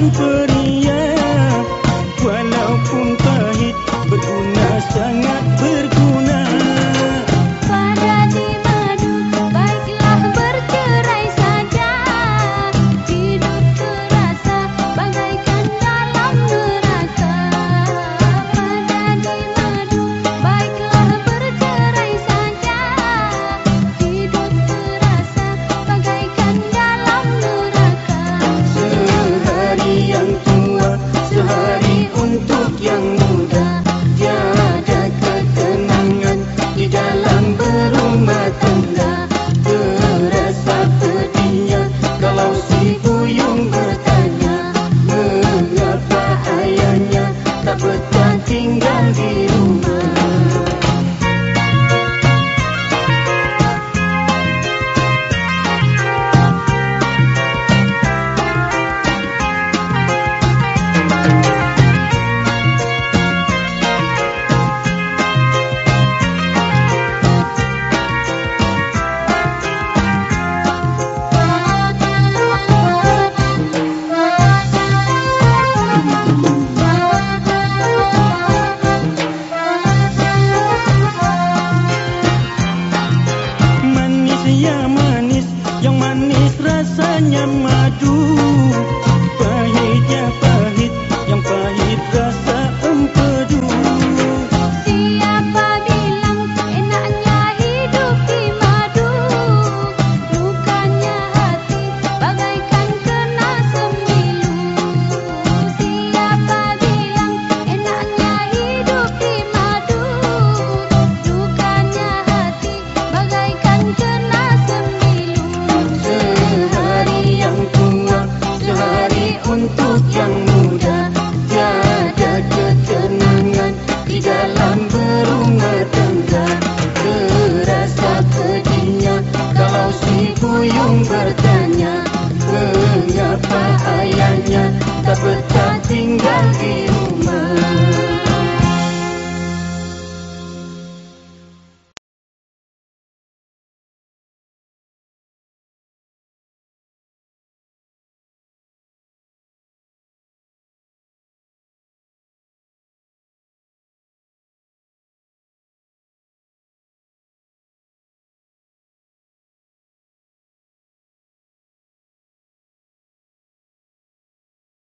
நான் புரிய gandhi. nyamadu quanto